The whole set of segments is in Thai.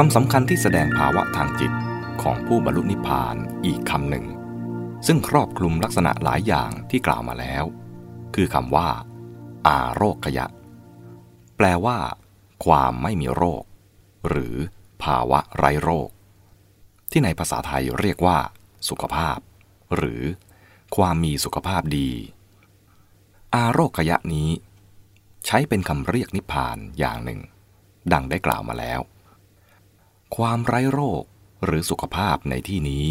คำสำคัญที่แสดงภาวะทางจิตของผู้บรรลุนิพพานอีกคำหนึ่ง ซึ่งครอบคลุมลักษณะหลายอย่างที่กล่าวมาแล้ว คือคำว่า อาโรคขยะ แปลว่า ความไม่มีโรค หรือ ภาวะไร้โรค ที่ในภาษาไทยเรียกว่า สุขภาพ หรือ ความมีสุขภาพดี อาโรคขยะนี้ ใช้เป็นคำเรียกนิพพานอย่างหนึ่ง ดังได้กล่าวมาแล้ว ความไร้โรคหรือสุขภาพในที่นี้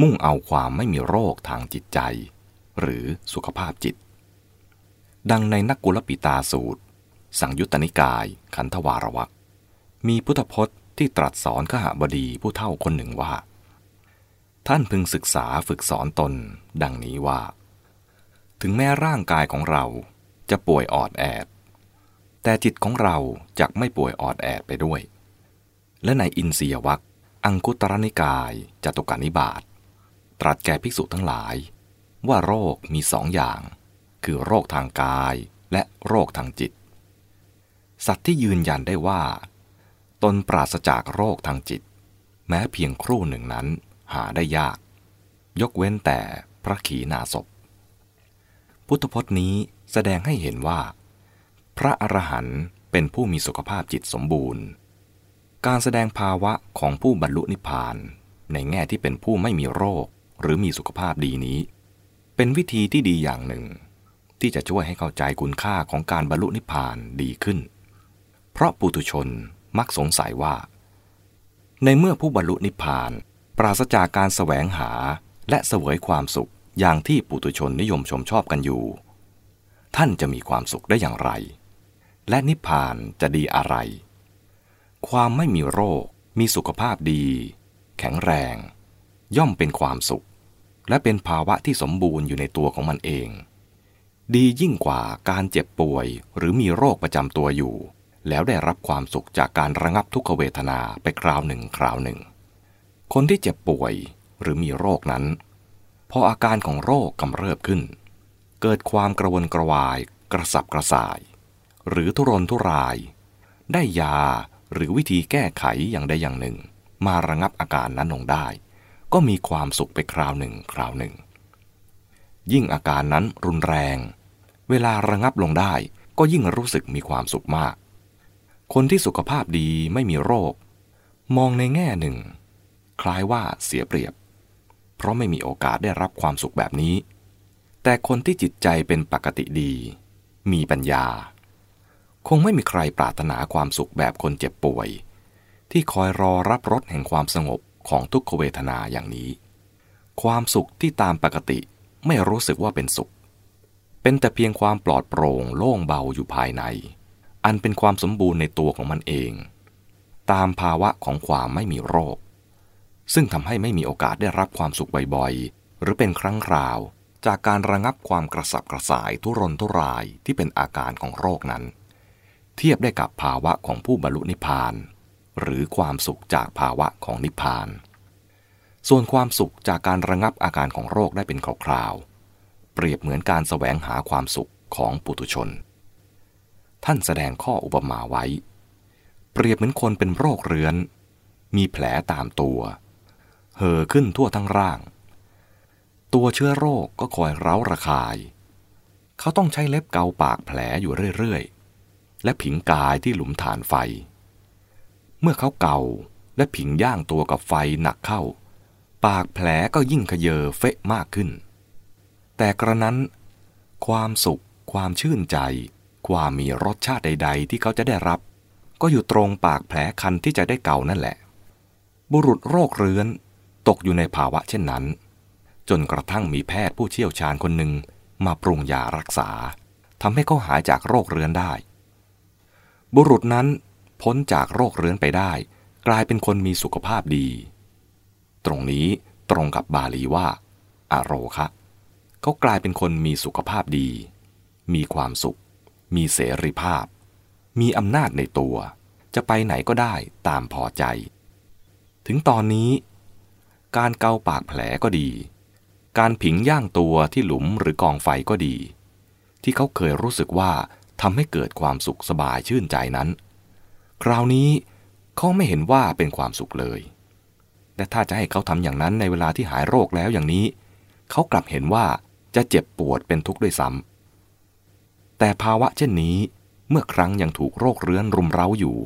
มุ่งเอาความไม่มีโรคทางจิตใจ หรือสุขภาพจิต ดังในนักกุลปิตาสูตร สังยุตตนิกายขันธวารวักมีพุทธพจน์ที่ตรัสสอนขหบดีผู้เท่าคนหนึ่งว่า ท่านพึงศึกษาฝึกสอนตน ดังนี้ว่า ถึงแม้ร่างกายของเราจะป่วยออดแอด แต่จิตของเราจะไม่ป่วยออดแอดไปด้วย และในอินเสียวักอังคุตรนิกายจตุกานิบาตตรัสแก่ภิกษุทั้งหลาย ว่าโรคมีสองอย่าง คือโรคทางกายและโรคทางจิต สัตว์ที่ยืนยันได้ว่า ตนปราศจากโรคทางจิต แม้เพียงครู่หนึ่งนั้นหาได้ยาก ยกเว้นแต่พระขีณาสพพุทธพจน์นี้แสดงให้เห็นว่า พระอรหันต์เป็นผู้มีสุขภาพจิตสมบูรณ์ การแสดงภาวะของผู้บรรลุนิพพาน ในแง่ที่เป็นผู้ไม่มีโรคหรือมีสุขภาพดีนี้ เป็นวิธีที่ดีอย่างหนึ่ง ที่จะช่วยให้เข้าใจคุณค่าของการบรรลุนิพพานดีขึ้น เพราะปุถุชนมักสงสัยว่า ในเมื่อผู้บรรลุนิพพาน ปราศจากการแสวงหาและเสวยความสุขอย่างที่ปุถุชนนิยมชมชอบกันอยู่ ท่านจะมีความสุขได้อย่างไร และนิพพานจะดีอะไร ความไม่มีโรค มีสุขภาพดี แข็งแรง ย่อมเป็นความสุข และเป็นภาวะที่สมบูรณ์อยู่ในตัวของมันเอง ดียิ่งกว่าการเจ็บป่วยหรือมีโรคประจำตัวอยู่ แล้วได้รับความสุขจากการระงับทุกขเวทนาไปคราวหนึ่งคราวหนึ่ง คนที่เจ็บป่วยหรือมีโรคนั้น พออาการของโรคกำเริบขึ้น เกิดความกระวนกระวาย กระสับกระส่าย หรือทุรนทุราย ได้ยา หรือวิธีแก้ไขอย่างใดอย่างหนึ่ง มาระงับอาการนั้นลงได้ ก็มีความสุขไปคราวหนึ่งคราวหนึ่ง ยิ่งอาการนั้นรุนแรง เวลาระงับลงได้ก็ยิ่งรู้สึกมีความสุขมาก คนที่สุขภาพดีไม่มีโรค มองในแง่หนึ่ง คล้ายว่าเสียเปรียบ เพราะไม่มีโอกาสได้รับความสุขแบบนี้ แต่คนที่จิตใจเป็นปกติดี มีปัญญา คงไม่มีใครปรารถนาความสุขแบบคนเจ็บป่วย ที่คอยรอรับรสแห่งความสงบของทุกขเวทนาอย่างนี้ ความสุขที่ตามปกติไม่รู้สึกว่าเป็นสุข เป็นแต่เพียงความปลอดโปร่งโล่งเบาอยู่ภายใน อันเป็นความสมบูรณ์ในตัวของมันเอง ตามภาวะของความไม่มีโรค ซึ่งทำให้ไม่มีโอกาสได้รับความสุขบ่อยๆ หรือเป็นครั้งคราวจากการระงับความกระสับกระส่ายทุรนทุรายที่เป็นอาการของโรคนั้น เทียบได้กับภาวะของผู้บรรลุนิพพาน หรือความสุขจากภาวะของนิพพาน ส่วนความสุขจากการระงับอาการของโรคได้เป็นคราวๆ เปรียบเหมือนการแสวงหาความสุขของปุถุชน ท่านแสดงข้ออุปมาไว้ เปรียบเหมือนคนเป็นโรคเรื้อน มีแผลตามตัว เห่อขึ้นทั่วทั้งร่าง ตัวเชื้อโรคก็คอยเร้าระคาย เขาต้องใช้เล็บเกาปากแผลอยู่เรื่อยๆ และผิงกายที่หลุมฐานไฟ เมื่อเขาเกาและผิงย่างตัวกับไฟหนักเข้า ปากแผลก็ยิ่งขยเยอเฟะมากขึ้น แต่กระนั้น ความสุข ความชื่นใจ ความมีรสชาติใด ๆ ที่เขาจะได้รับ ก็อยู่ตรงปากแผลคันที่จะได้เก่านั่นแหละ บุรุษโรคเรื้อนตกอยู่ในภาวะเช่นนั้น จนกระทั่งมีแพทย์ผู้เชี่ยวชาญคนหนึ่งมาปรุงยารักษาทำให้เขาหายจากโรคเรื้อนได้ บุรุษนั้นพ้นจากโรคเรื้อนไปได้ กลายเป็นคนมีสุขภาพดี ตรงนี้ตรงกับบาลีว่า อโรคะเขากลายเป็นคนมีสุขภาพดี มีความสุข มีเสรีภาพ มีอำนาจในตัว จะไปไหนก็ได้ตามพอใจ ถึงตอนนี้ การเกาปากแผลก็ดี การผิงย่างตัวที่หลุมหรือกองไฟก็ดี ที่เขาเคยรู้สึกว่า ทำให้เกิดความสุขสบายชื่นใจนั้น คราวนี้เขาไม่เห็นว่าเป็นความสุขเลยแต่ถ้าจะให้เขาทำอย่างนั้นในเวลาที่หายโรคแล้วอย่างนี้ เขากลับเห็นว่าจะเจ็บปวดเป็นทุกข์ด้วยซ้ำแต่ภาวะเช่นนี้เมื่อครั้งยังถูกโรคเรื้อนรุมเร้าอยู่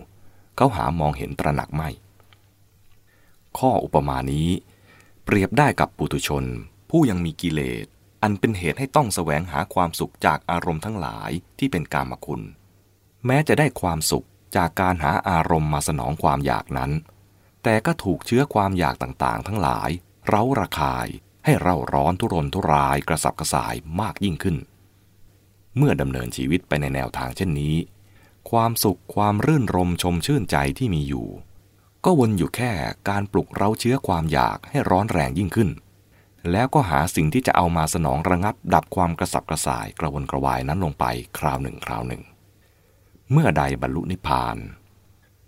เขาหามองเห็นตระหนักไม่ ข้ออุปมานี้ เปรียบได้กับปุถุชน ผู้ยังมีกิเลส อันเป็นเหตุให้ต้องแสวงหาความสุขจากอารมณ์ทั้งหลายที่เป็นกามคุณ แม้จะได้ความสุขจากการหาอารมณ์มาสนองความอยากนั้น แต่ก็ถูกเชื้อความอยากต่างๆ ทั้งหลาย เร้าระคาย ให้เร่าร้อนทุรนทุรายกระสับกระส่ายมากยิ่งขึ้น เมื่อดำเนินชีวิตไปในแนวทางเช่นนี้ ความสุขความรื่นรมชมชื่นใจที่มีอยู่ ก็วนอยู่แค่การปลุกเร้าเชื้อความอยากให้ร้อนแรงยิ่งขึ้น แล้วก็หาสิ่งที่จะเอามาสนองระงับ ดับความกระสับกระส่ายกระวนกระวายนั้นลงไปคราวหนึ่งคราวหนึ่ง เมื่อใดบรรลุนิพพาน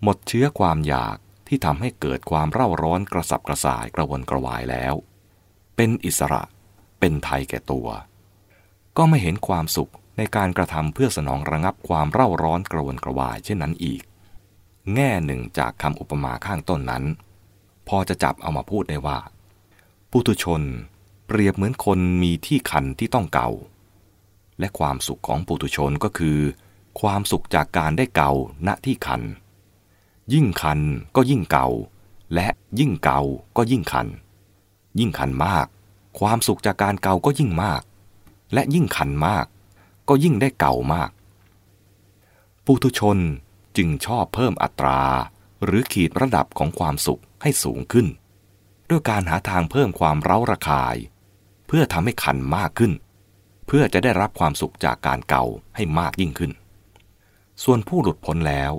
หมดเชื้อความอยากที่ทำให้เกิดความเร่าร้อนกระสับกระส่ายกระวนกระวายแล้ว เป็นอิสระเป็นไทยแก่ตัว ก็ไม่เห็นความสุขในการกระทำเพื่อสนองระงับความเร่าร้อนกระวนกระวายเช่นนั้นอีก แง่หนึ่งจากคำอุปมาข้างต้นนั้น พอจะจับเอามาพูดได้ว่า ปุถุชน เปรียบเหมือนคนมีที่คันที่ต้องเก่าและความสุขของปุถุชนก็คือ ความสุขจากการได้เก่าณที่คัน ยิ่งคันก็ยิ่งเก่าและยิ่งเก่าก็ยิ่งคัน ยิ่งคันมาก ความสุขจากการเกาก็ยิ่งมาก และยิ่งคันมาก ก็ยิ่งได้เก่ามาก ปุถุชนจึงชอบเพิ่มอัตรา หรือขีดระดับของความสุขให้สูงขึ้น ด้วยการหาทางเพิ่มความเร้าระคาย เพื่อทำให้คันมากขึ้น เพื่อจะได้รับความสุขจากการเกาให้มากยิ่งขึ้น ส่วนผู้หลุดพ้นแล้ว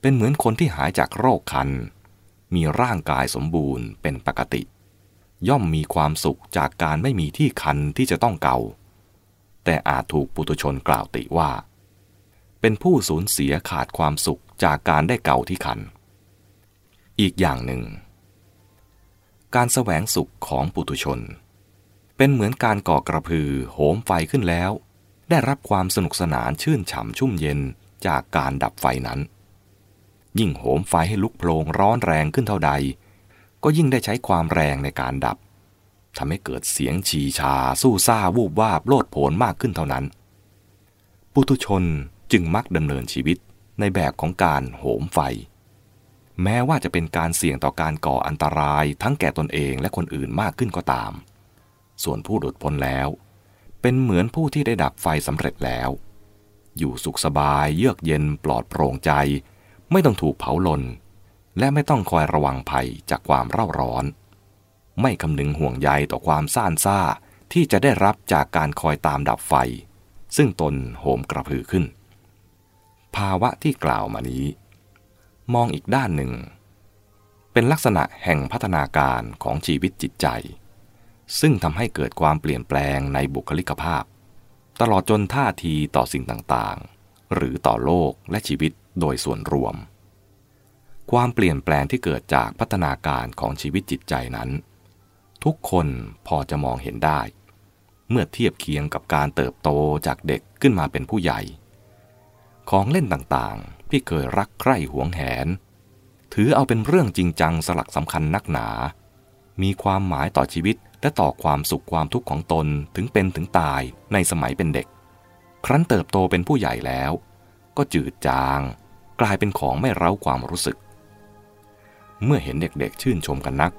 เป็นเหมือนคนที่หายจากโรคคัน มีร่างกายสมบูรณ์เป็นปกติ ย่อมมีความสุขจากการไม่มีที่คันที่จะต้องเกา แต่อาจถูกปุตุชนกล่าวติว่า เป็นผู้สูญเสียขาดความสุขจากการได้เกาที่คัน อีกอย่างหนึ่ง การแสวงสุขของปุตุชน เป็นเหมือนการก่อกระพือโหมไฟขึ้นแล้ว ได้รับความสนุกสนานชื่นฉ่ำชุ่มเย็นจากการดับไฟนั้น ยิ่งโหมไฟให้ลุกโพลงร้อนแรงขึ้นเท่าใด ก็ยิ่งได้ใช้ความแรงในการดับทำให้เกิดเสียงฉีชาสู้ซ่าวูบวาบโลดโผนมากขึ้นเท่านั้น ปุถุชนจึงมักดำเนินชีวิตในแบบของการโหมไฟ แม้ว่าจะเป็นการเสี่ยงต่อการก่ออันตรายทั้งแก่ตนเองและคนอื่นมากขึ้นก็ตาม ส่วนผู้หลุดพ้นแล้ว เป็นเหมือนผู้ที่ได้ดับไฟสำเร็จแล้ว อยู่สุขสบายเยือกเย็นปลอดโปร่งใจ ไม่ต้องถูกเผาลน และไม่ต้องคอยระวังภัยจากความเร่าร้อน ไม่คำนึงห่วงใยต่อความซ่านซ่าที่จะได้รับจากการคอยตามดับไฟ ซึ่งตนโหมกระพือขึ้น ภาวะที่กล่าวมานี้ มองอีกด้านหนึ่ง เป็นลักษณะแห่งพัฒนาการของชีวิตจิตใจ ซึ่งทำให้เกิดความเปลี่ยนแปลงในบุคลิกภาพ ตลอดจนท่าทีต่อสิ่งต่างๆ หรือต่อโลกและชีวิตโดยส่วนรวม ความเปลี่ยนแปลงที่เกิดจากพัฒนาการของชีวิตจิตใจนั้น ทุกคนพอจะมองเห็นได้ เมื่อเทียบเคียงกับการเติบโตจากเด็กขึ้นมาเป็นผู้ใหญ่ ของเล่นต่างๆ ที่เคยรักใคร่หวงแหน ถือเอาเป็นเรื่องจริงจังสลักสำคัญนักหนา มีความหมายต่อชีวิตและต่อความสุขความทุกข์ของตนถึงเป็นถึงตายในสมัยเป็นเด็ก ครั้นเติบโตเป็นผู้ใหญ่แล้ว ก็จืดจาง กลายเป็นของไม่เร้าความรู้สึก เมื่อเห็นเด็กๆชื่นชมกันนัก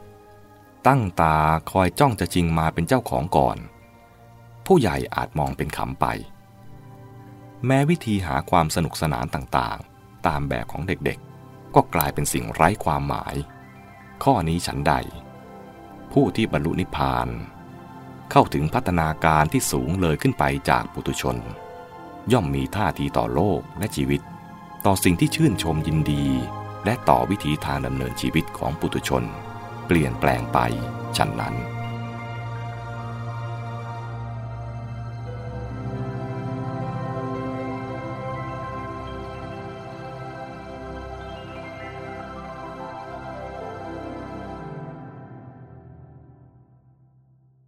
ตั้งตาคอยจ้องจะชิงมาเป็นเจ้าของก่อน ผู้ใหญ่อาจมองเป็นขำไป แม้วิธีหาความสนุกสนานต่างๆ ตามแบบของเด็กๆ ก็กลายเป็นสิ่งไร้ความหมาย ข้อนี้ฉันใด ผู้ที่บรรลุนิพพาน เข้าถึงพัฒนาการที่สูงเลยขึ้นไปจากปุถุชน ย่อมมีท่าทีต่อโลกและชีวิต ต่อสิ่งที่ชื่นชมยินดี และต่อวิถีทางดำเนินชีวิตของปุถุชน เปลี่ยนแปลงไปฉันนั้น